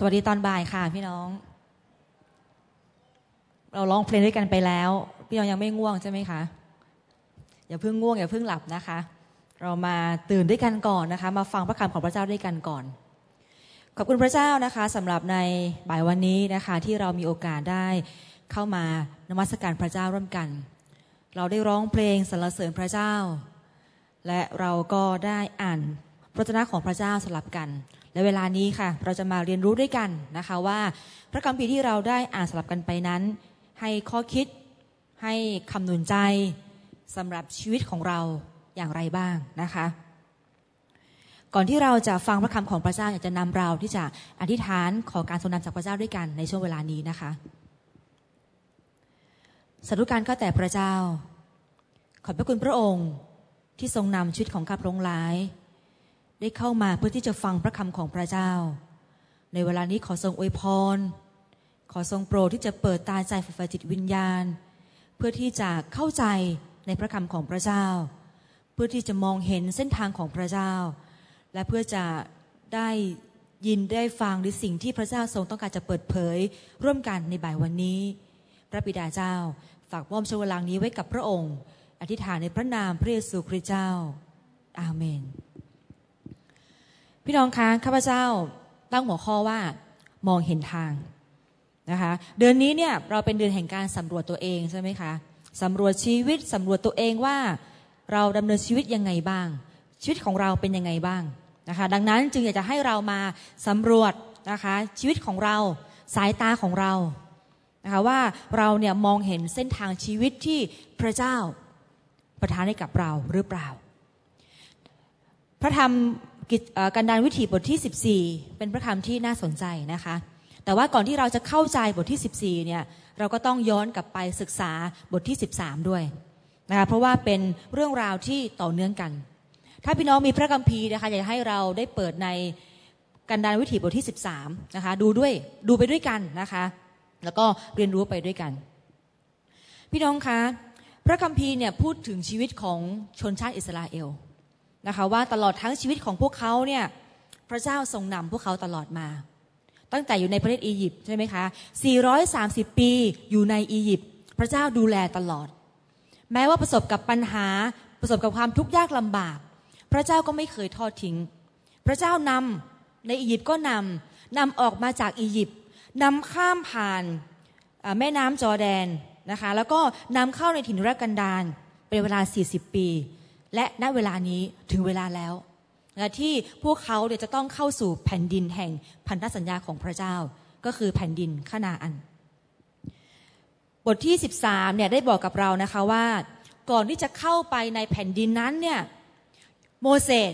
สวัสดีตอนบ่ายค่ะ พี่น้อง เราร้องเพลงด้วยกันไปแล้ว พี่น้องยังไม่ง่วงใช่ไหมคะอย่าเพิ่งง่วงอย่าเพิ่งหลับนะคะ เรามาตื่นด้วยกันก่อนนะคะ มาฟังพระคำของพระเจ้าด้วยกันก่อน ขอบคุณพระเจ้านะคะสำหรับในบ่ายวันนี้นะคะ ที่เรามีโอกาสได้เข้ามานมัสการพระเจ้าร่วมกัน เราได้ร้องเพลงสรรเสริญพระเจ้า และเราก็ได้อ่านพระวจนะของพระเจ้าสลับกัน และเวลานี้ค่ะเราจะมาเรียนรู้ด้วยกันนะคะว่าพระคัมภีร์ที่เราได้อ่านสลับกันไปนั้น ให้ข้อคิดให้คำนุนใจสำหรับชีวิตของเราอย่างไรบ้างนะคะ ก่อนที่เราจะฟังพระคำของพระเจ้าอยากจะนำเราที่จะอธิษฐานขอการทรงนำจากพระเจ้าด้วยกันในช่วงเวลานี้นะคะสาธุการก็แต่พระเจ้า ขอบพระคุณพระองค์ที่ทรงนำชีวิตของข้าพระองค์หลาย ได้เข้ามาเพื่อที่จะฟังพระคำของพระเจ้า ในเวลานี้ขอทรงอวยพร ขอทรงโปรดที่จะเปิดตาใจฝ่ายจิตวิญญาณ เพื่อที่จะเข้าใจในพระคำของพระเจ้า เพื่อที่จะมองเห็นเส้นทางของพระเจ้า และเพื่อจะได้ยินได้ฟังในสิ่งที่พระเจ้าทรงต้องการจะเปิดเผย ร่วมกันในบ่ายวันนี้ พระบิดาเจ้า ฝากมอบช่วงเวลานี้ไว้กับพระองค์ อธิษฐานในพระนามพระเยซูคริสต์เจ้า อาเมน พี่น้องคะข้าพเจ้าตั้งหัวข้อว่ามองเห็นทางนะคะเดือนนี้เนี่ยเราเป็นเดือนแห่งการสำรวจตัวเองใช่ไหมคะสำรวจชีวิตสำรวจตัวเองว่าเราดำเนินชีวิตยังไงบ้าง ชีวิตของเราเป็นยังไงบ้างนะคะดังนั้นจึงอยากจะให้เรามาสำรวจนะคะชีวิตของเราสายตาของเรานะคะว่าเราเนี่ยมองเห็นเส้นทางชีวิตที่พระเจ้าประทานให้กับเราหรือเปล่า พระธรรม กันดานวิถีบทที่ 14 เป็นพระคำที่น่าสนใจนะคะ แต่ว่าก่อนที่เราจะเข้าใจบทที่ 14 เนี่ย เราก็ต้องย้อนกลับไปศึกษาบทที่ 13 ด้วยนะคะ เพราะว่าเป็นเรื่องราวที่ต่อเนื่องกัน ถ้าพี่น้องมีพระคัมภีร์นะคะ อยากให้เราได้เปิดในกันดานวิถีบทที่ 13 นะคะ ดูด้วย ดูไปด้วยกันนะคะ แล้วก็เรียนรู้ไปด้วยกัน พี่น้องคะ พระคัมภีร์เนี่ยพูดถึงชีวิตของชนชาติอิสราเอล นะคะว่าตลอดทั้งชีวิตของพวกเขาเนี่ยพระเจ้าทรงนำพวกเขาตลอดมา ตั้งแต่อยู่ในประเทศอียิปต์ใช่ไหมคะ 430 ปีอยู่ในอียิปต์พระเจ้าดูแลตลอด แม้ว่าประสบกับปัญหาประสบกับความทุกข์ยากลำบาก พระเจ้าก็ไม่เคยทอดทิ้ง พระเจ้านำในอียิปต์ก็นำนำออกมาจากอียิปต์นำข้ามผ่านแม่น้ำจอแดนนะคะแล้วก็นำเข้าในถิ่นรกันดารเป็นเวลา 40 ปี และณเวลานี้ถึงเวลาแล้วนะที่พวกเขาเดี๋ยวจะต้องเข้าสู่แผ่นดินแห่งพันธสัญญาของพระเจ้า ก็คือแผ่นดินขนาอัน บทที่ 13เนี่ยได้บอกกับเรานะคะว่า ก่อนที่จะเข้าไปในแผ่นดินนั้นเนี่ยโมเสส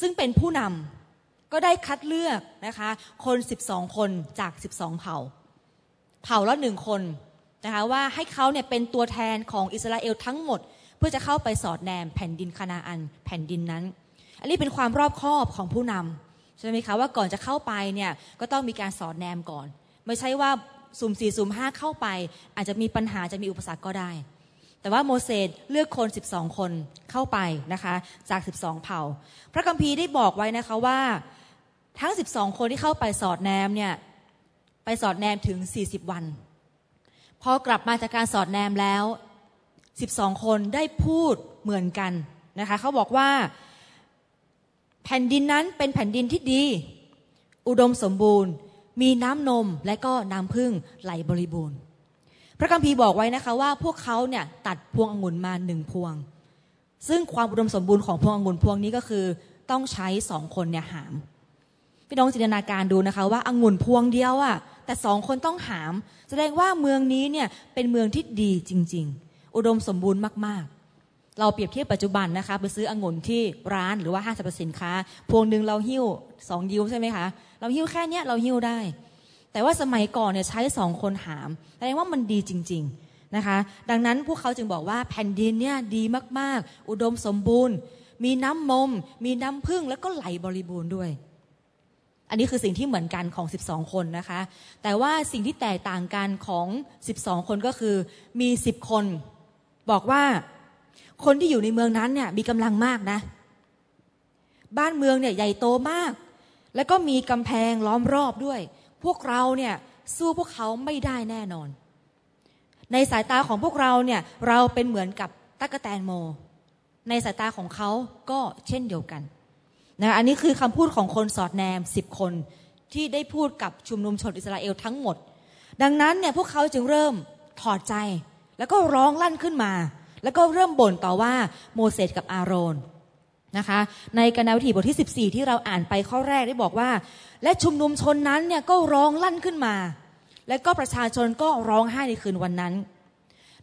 ซึ่งเป็นผู้นำก็ได้คัดเลือกนะคะคน 12 คนจาก 12 เผ่า เผ่าละหนึ่งคนนะคะว่าให้เขาเนี่ยเป็นตัวแทนของอิสราเอลทั้งหมด พื่อจะเข้าไปสอดแนมแผ่นดินคณาอันแผ่นดินนั้น อันนี้เป็นความรอบคอบของผู้นำใช่ไหมคะว่าก่อนจะเข้าไปเนี่ยก็ต้องมีการสอดแนมก่อน ไม่ใช่ว่าสุ่มสี่สุ่มห้าเข้าไป อาจจะมีปัญหาจะมีอุปสรรคก็ได้ แต่ว่าโมเสสเลือกคน 12 คนเข้าไปนะคะจาก 12 เผ่า พระคัมภีร์ได้บอกไว้นะคะว่าทั้ง 12 คนที่เข้าไปสอดแนมเนี่ยไปสอดแนมถึง 40 วัน พอกลับมาจากการสอดแนมแล้ว 12 คนได้พูดเหมือนกันนะคะเขาบอกว่าแผ่นดินนั้นเป็นแผ่นดินที่ดี อุดมสมบูรณ์ มีน้ำนมและก็น้ำพึ่งไหลบริบูรณ์ พระคัมภีร์บอกไว้นะคะว่าพวกเขาเนี่ยตัดพวงองุ่นมาหนึ่งพวง ซึ่งความอุดมสมบูรณ์ของพวงองุ่นพวงนี้ก็คือต้องใช้สองคนเนี่ยหาม พี่น้องจินตนาการดูนะคะว่าองุ่นพวงเดียวอะแต่สองคนต้องหาม แสดงว่าเมืองนี้เนี่ยเป็นเมืองที่ดีจริง ๆ อุดมสมบูรณ์มาก ๆ เราเปรียบเทียบปัจจุบันนะคะไปซื้อองุ่นที่ร้านหรือว่าห้างสรรพสินค้า พวงหนึ่งเราหิ้วสองยิ้วใช่ไหมคะ เราหิ้วแค่นี้เราหิ้วได้ แต่ว่าสมัยก่อนเนี่ยใช้สองคนหามแสดงว่ามันดีจริง ๆนะคะ ดังนั้นพวกเขาจึงบอกว่าแผ่นดินเนี่ยดีมากๆ อุดมสมบูรณ์ มีน้ำมม มีน้ำพึ่งแล้วก็ไหลบริบูรณ์ด้วยอันนี้คือสิ่งที่เหมือนกันของ 12 คนนะคะ แต่ว่าสิ่งที่แตกต่างกันของ 12 คนก็คือมี 10 คน บอกว่าคนที่อยู่ในเมืองนั้นเนี่ยมีกำลังมากนะ บ้านเมืองเนี่ยใหญ่โตมาก แล้วก็มีกำแพงล้อมรอบด้วย พวกเราเนี่ยสู้พวกเขาไม่ได้แน่นอน ในสายตาของพวกเราเนี่ยเราเป็นเหมือนกับตั๊กแตนโม ในสายตาของเขาก็เช่นเดียวกันนะอันนี้คือคำพูดของคนสอดแนมสิบคนที่ได้พูดกับชุมนุมชนอิสราเอลทั้งหมด ดังนั้นเนี่ยพวกเขาจึงเริ่มถอดใจ แล้วก็ร้องลั่นขึ้นมา แล้วก็เริ่มบ่นต่อว่าโมเสสกับอาโรนนะคะในกนาวิถีบทที่ 14 ที่เราอ่านไปข้อแรกได้บอกว่า และชุมนุมชนนั้นเนี่ยก็ร้องลั่นขึ้นมา และก็ประชาชนก็ร้องไห้ในคืนวันนั้น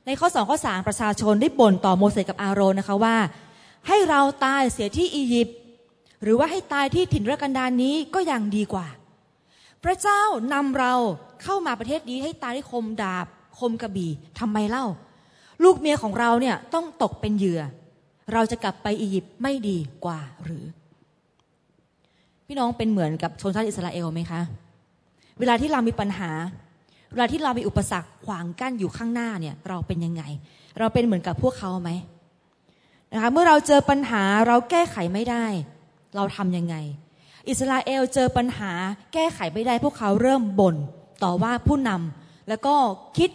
ในข้อสองข้อสามประชาชนได้บ่นต่อโมเสสกับอาโรนนะคะว่า ให้เราตายเสียที่อียิปต์หรือว่าให้ตายที่ถิ่นรกันดารนนี้ก็ยังดีกว่า พระเจ้านำเราเข้ามาประเทศนี้ให้ตายที่คมดาบ คมกระบี่ทำไมเล่า ลูกเมียของเราเนี่ยต้องตกเป็นเหยื่อ เราจะกลับไปอียิปต์ไม่ดีกว่าหรือ พี่น้องเป็นเหมือนกับชนชาติอิสราเอลไหมคะ เวลาที่เรามีปัญหา เวลาที่เรามีอุปสรรคขวางกั้นอยู่ข้างหน้าเนี่ย เราเป็นยังไง เราเป็นเหมือนกับพวกเขาไหมนะคะเมื่อเราเจอปัญหาเราแก้ไขไม่ได้ เราทำยังไง อิสราเอลเจอปัญหาแก้ไขไม่ได้ พวกเขาเริ่มบ่นต่อว่าผู้นำ แล้วก็คิด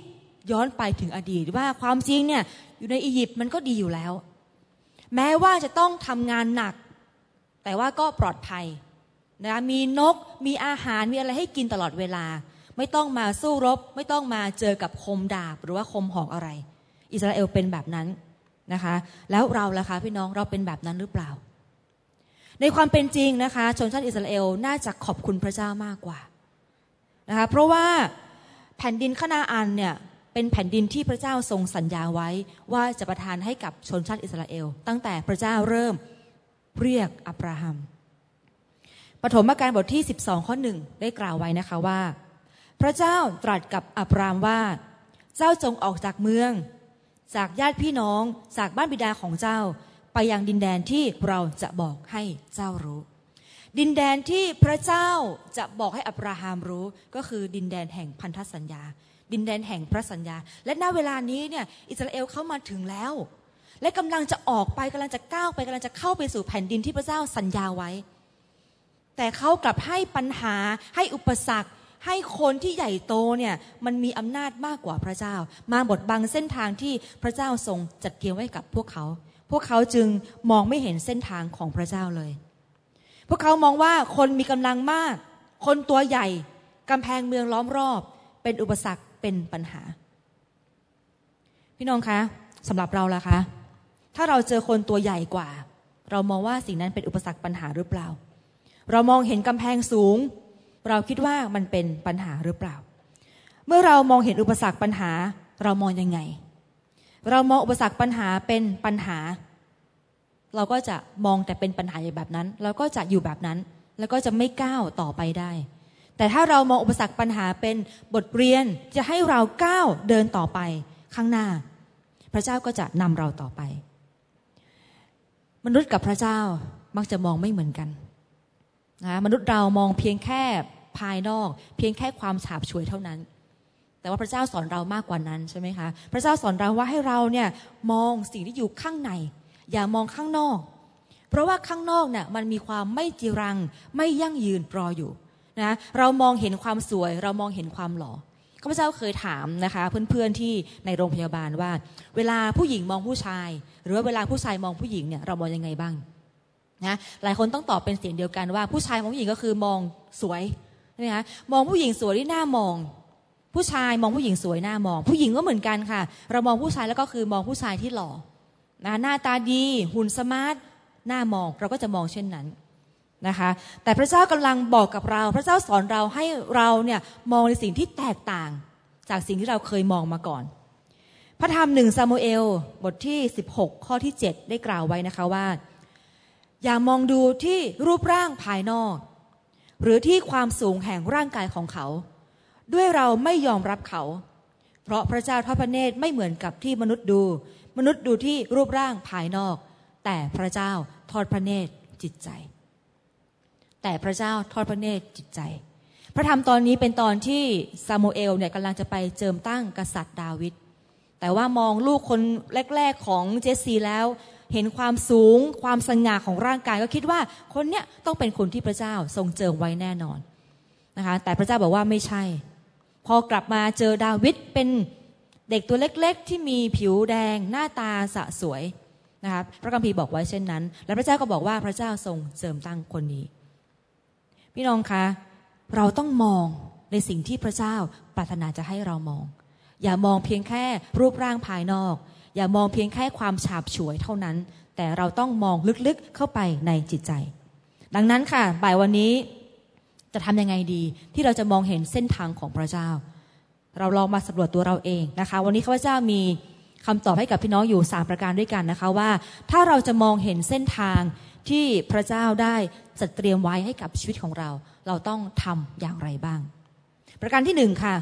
ย้อนไปถึงอดีตว่าความจริงเนี่ยอยู่ในอียิปต์มันก็ดีอยู่แล้ว แม้ว่าจะต้องทำงานหนัก แต่ว่าก็ปลอดภัยนะมีนกมีอาหารมีอะไรให้กินตลอดเวลา ไม่ต้องมาสู้รบ ไม่ต้องมาเจอกับคมดาบหรือว่าคมหอกอะไร อิสราเอลเป็นแบบนั้นนะคะ แล้วเราล่ะคะพี่น้องเราเป็นแบบนั้นหรือเปล่า ในความเป็นจริงนะคะ ชนชาติอิสราเอลน่าจะขอบคุณพระเจ้ามากกว่านะคะเพราะว่า แผ่นดินขนาอันเนี่ยเป็นแผ่นดินที่พระเจ้าทรงสัญญาไว้ว่าจะประทานให้กับชนชาติอิสราเอล ตั้งแต่พระเจ้าเริ่มเรียกอับราฮัม ปฐมกาลบทที่ 12 ข้อหนึ่งได้กล่าวไว้นะคะว่า พระเจ้าตรัสกับอับรามว่า เจ้าจงออกจากเมือง จากญาติพี่น้องจากบ้านบิดาของเจ้า ไปยังดินแดนที่เราจะบอกให้เจ้ารู้ ดินแดนที่พระเจ้าจะบอกให้อับราฮัมรู้ก็คือดินแดนแห่งพันธสัญญา ดินแดนแห่งพระสัญญา และณเวลานี้เนี่ยอิสราเอลเข้ามาถึงแล้ว และกำลังจะออกไปกำลังจะก้าวไปกำลังจะเข้าไปสู่แผ่นดินที่พระเจ้าสัญญาไว้ แต่เขากลับให้ปัญหาให้อุปสรรค ให้คนที่ใหญ่โตเนี่ยมันมีอำนาจมากกว่าพระเจ้า มาบดบังเส้นทางที่พระเจ้าทรงจัดเตรียมไว้กับพวกเขา พวกเขาจึงมองไม่เห็นเส้นทางของพระเจ้าเลย พวกเขามองว่าคนมีกำลังมาก คนตัวใหญ่กำแพงเมืองล้อมรอบ เป็นอุปสรรคเป็นปัญหา พี่น้องคะสำหรับเราล่ะคะ ถ้าเราเจอคนตัวใหญ่กว่า เรามองว่าสิ่งนั้นเป็นอุปสรรคปัญหาหรือเปล่า เรามองเห็นกำแพงสูง เราคิดว่ามันเป็นปัญหาหรือเปล่า เมื่อเรามองเห็นอุปสรรคปัญหา เรามองยังไง เรามองอุปสรรคปัญหาเป็นปัญหา เราก็จะมองแต่เป็นปัญหาอย่างแบบนั้น เราก็จะอยู่แบบนั้น แล้วก็จะไม่ก้าวต่อไปได้ แต่ถ้าเรามองอุปสรรคปัญหาเป็นบทเรียนจะให้เราก้าวเดินต่อไปข้างหน้า พระเจ้าก็จะนำเราต่อไป มนุษย์กับพระเจ้ามักจะมองไม่เหมือนกันนะมนุษย์เรามองเพียงแค่ภายนอก เพียงแค่ความฉาบฉวยเท่านั้น แต่ว่าพระเจ้าสอนเรามากกว่านั้นใช่ไหมคะ พระเจ้าสอนเราว่าให้เราเนี่ยมองสิ่งที่อยู่ข้างใน อย่ามองข้างนอก เพราะว่าข้างนอกเนี่ยมันมีความไม่จีรัง ไม่ยั่งยืนรออยู่นะเรามองเห็นความสวย เรามองเห็นความหล่อข้าพเจ้าเคยถามนะคะ เพื่อนๆที่ในโรงพยาบาลว่า เวลาผู้หญิงมองผู้ชาย หรือว่าเวลาผู้ชายมองผู้หญิงเนี่ยเรามองยังไงบ้างนะหลายคนต้องตอบเป็นเสียงเดียวกันว่าผู้ชายมองผู้หญิงก็คือมองสวยนะคะมองผู้หญิงสวยที่หน้ามอง ผู้ชายมองผู้หญิงสวยหน้ามอง ผู้หญิงก็เหมือนกันค่ะ เรามองผู้ชายแล้วก็คือมองผู้ชายที่หล่อ นะหน้าตาดีหุ่นสมาร์ทหน้ามองเราก็จะมองเช่นนั้นนะคะแต่พระเจ้ากำลังบอกกับเรา พระเจ้าสอนเราให้เราเนี่ยมองในสิ่งที่แตกต่างจากสิ่งที่เราเคยมองมาก่อน พระธรรมหนึ่งซามูเอล บทที่ 16 ข้อที่ 7 ได้กล่าวไว้นะคะว่า อย่ามองดูที่รูปร่างภายนอก หรือที่ความสูงแห่งร่างกายของเขา ด้วยเราไม่ยอมรับเขา เพราะพระเจ้าทอดพระเนตรไม่เหมือนกับที่มนุษย์ดู มนุษย์ดูที่รูปร่างภายนอก แต่พระเจ้าทอดพระเนตรจิตใจ แต่พระเจ้าทอดพระเนตรจิตใจ พระธรรมตอนนี้เป็นตอนที่ซามูเอลเนี่ยกำลังจะไปเจิมตั้งกษัตริย์ดาวิดแต่ว่ามองลูกคนแรก ๆของเจสซีแล้ว เห็นความสูงความสง่าของร่างกายก็คิดว่าคนเนี้ยต้องเป็นคนที่พระเจ้าทรงเจิมไว้แน่นอนนะคะแต่พระเจ้าบอกว่าไม่ใช่ พอกลับมาเจอดาวิดเป็น เด็กตัวเล็กๆ ที่มีผิวแดงหน้าตาสะสวยนะคะพระคัมภีร์บอกไว้เช่นนั้น และพระเจ้าก็บอกว่าพระเจ้าทรงเสริมตั้งคนนี้ พี่น้องคะ เราต้องมองในสิ่งที่พระเจ้าปรารถนาจะให้เรามอง อย่ามองเพียงแค่รูปร่างภายนอก อย่ามองเพียงแค่ความฉาบฉวยเท่านั้น แต่เราต้องมองลึกๆเข้าไปในจิตใจ ดังนั้นค่ะบ่ายวันนี้จะทำยังไงดีที่เราจะมองเห็นเส้นทางของพระเจ้า เราลองมาสำรวจตัวเราเองนะคะ วันนี้ข้าพเจ้ามีคำตอบให้กับพี่น้องอยู่ 3 ประการด้วยกันนะคะว่า ถ้าเราจะมองเห็นเส้นทางที่พระเจ้าได้จัดเตรียมไว้ให้กับชีวิตของเรา เราต้องทำอย่างไรบ้าง ประการที่หนึ่งค่ะ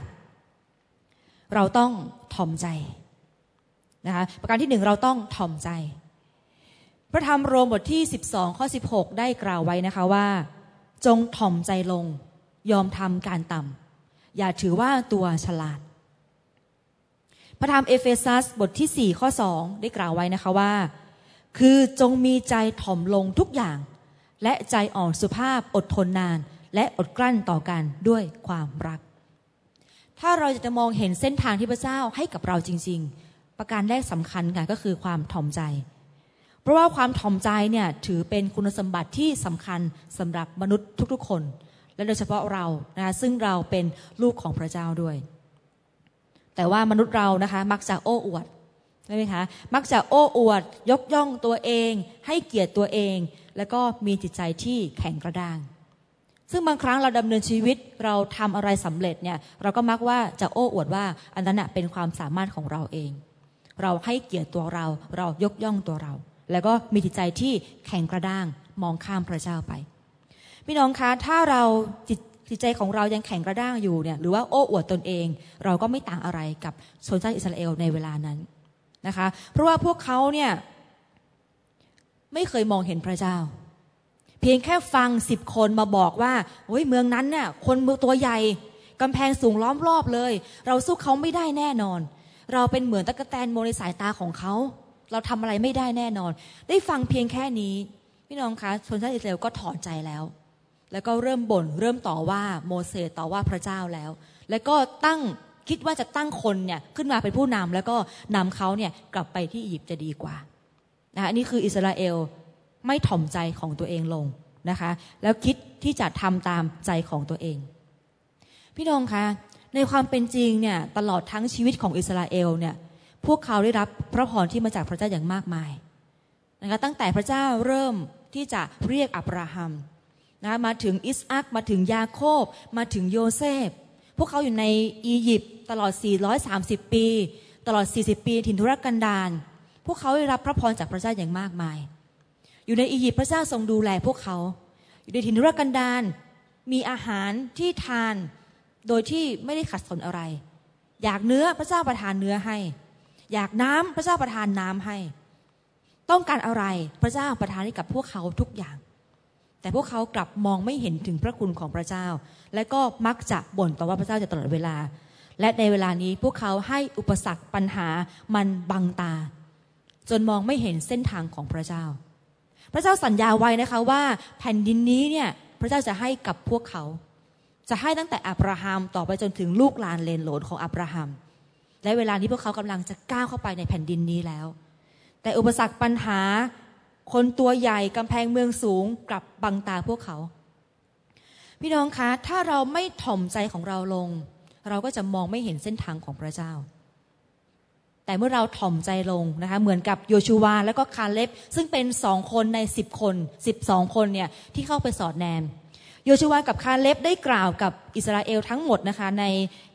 เราต้องถ่อมใจนะคะประการที่หนึ่งเราต้องถ่อมใจ พระธรรมโรมบทที่ 12 ข้อ 16 ได้กล่าวไว้นะคะว่า จงถ่อมใจลงยอมทำการต่ำ อย่าถือว่าตัวฉลาด พระธรรมเอเฟซัสบทที่ 4 ข้อ 2 ได้กล่าวไว้นะคะว่า คือจงมีใจถ่อมลงทุกอย่าง และใจอ่อนสุภาพอดทนนาน และอดกลั้นต่อกันด้วยความรัก ถ้าเราจะมองเห็นเส้นทางที่พระเจ้าให้กับเราจริง ๆ ประการแรกสำคัญค่ะก็คือความถ่อมใจ เพราะว่าความถ่อมใจเนี่ยถือเป็นคุณสมบัติที่สำคัญสำหรับมนุษย์ทุกๆ คน และโดยเฉพาะเรานะคะซึ่งเราเป็นลูกของพระเจ้าด้วย แต่ว่ามนุษย์เรานะคะ มักจะโอ้อวดใช่ไหมคะมักจะโอ้อวด ยกย่องตัวเอง ให้เกียรติตัวเอง แล้วก็มีจิตใจที่แข็งกระด้าง ซึ่งบางครั้งเราดำเนินชีวิตเราทำอะไรสำเร็จเนี่ยเราก็มักว่าจะโอ้อวดว่าอันนั้นเป็นความสามารถของเราเอง เราให้เกียรติตัวเรา เรายกย่องตัวเรา แล้วก็มีจิตใจที่แข็งกระด้างมองข้ามพระเจ้าไป พี่น้องคะถ้าเราจิตจิตใจของเรายังแข็งกระด้างอยู่เนี่ยหรือว่าโอ้อวดตนเอง เราก็ไม่ต่างอะไรกับชนชาติอิสราเอลในเวลานั้นนะคะ เพราะว่าพวกเขาเนี่ยไม่เคยมองเห็นพระเจ้า เพียงแค่ฟังสิบคนมาบอกว่าโอ้ยเมืองนั้นเนี่ยคนเมืองตัวใหญ่กำแพงสูงล้อมรอบเลย เราสู้เขาไม่ได้แน่นอน เราเป็นเหมือนตะกแตนโมในสายตาของเขา เราทำอะไรไม่ได้แน่นอน ได้ฟังเพียงแค่นี้ พี่น้องคะชนชาติอิสราเอลก็ถอนใจแล้ว แล้วก็เริ่มบ่นเริ่มต่อว่าโมเสสต่อว่าพระเจ้าแล้ว แล้วก็ตั้งคิดว่าจะตั้งคนเนี่ยขึ้นมาเป็นผู้นำแล้วก็นำเขาเนี่ยกลับไปที่อียิปต์จะดีกว่านะคะนี่คืออิสราเอลไม่ถ่อมใจของตัวเองลงนะคะ แล้วคิดที่จะทำตามใจของตัวเอง พี่น้องคะในความเป็นจริงเนี่ยตลอดทั้งชีวิตของอิสราเอลเนี่ยพวกเขาได้รับพระพรที่มาจากพระเจ้าอย่างมากมายนะคะตั้งแต่พระเจ้าเริ่มที่จะเรียกอับราฮัม นะมาถึงอิสอักมาถึงยาโคบ มาถึงโยเซฟ พวกเขาอยู่ในอียิปต์ตลอด 430 ปี ตลอด 40 ปีถิ่นทุรกันดารพวกเขาได้รับพระพรจากพระเจ้าอย่างมากมาย อยู่ในอียิปต์พระเจ้าทรงดูแลพวกเขา อยู่ในถิ่นทุรกันดารมีอาหารที่ทานโดยที่ไม่ได้ขัดสนอะไร อยากเนื้อพระเจ้าประทานเนื้อให้ อยากน้ำพระเจ้าประทานน้ำให้ ต้องการอะไรพระเจ้าประทานให้กับพวกเขาทุกอย่าง แต่พวกเขากลับมองไม่เห็นถึงพระคุณของพระเจ้า และก็มักจะบ่นต่อว่าพระเจ้าจะตลอดเวลา และในเวลานี้พวกเขาให้อุปสรรคปัญหามันบังตา จนมองไม่เห็นเส้นทางของพระเจ้า พระเจ้าสัญญาไว้นะคะว่าแผ่นดินนี้เนี่ยพระเจ้าจะให้กับพวกเขา จะให้ตั้งแต่อับราฮัมต่อไปจนถึงลูกหลานเลนโหลนของอับราฮัมและเวลานี้พวกเขากำลังจะก้าวเข้าไปในแผ่นดินนี้แล้ว แต่อุปสรรคปัญหา คนตัวใหญ่กำแพงเมืองสูงกลับบังตาพวกเขา พี่น้องคะ ถ้าเราไม่ถ่อมใจของเราลง เราก็จะมองไม่เห็นเส้นทางของพระเจ้า แต่เมื่อเราถ่อมใจลงนะคะ เหมือนกับโยชูวาและก็คาเล็บ ซึ่งเป็นสองคนในสิบคนสิบสองคนเนี่ยที่เข้าไปสอดแนมโยชูวากับคาเล็บได้กล่าวกับอิสราเอลทั้งหมดนะคะใน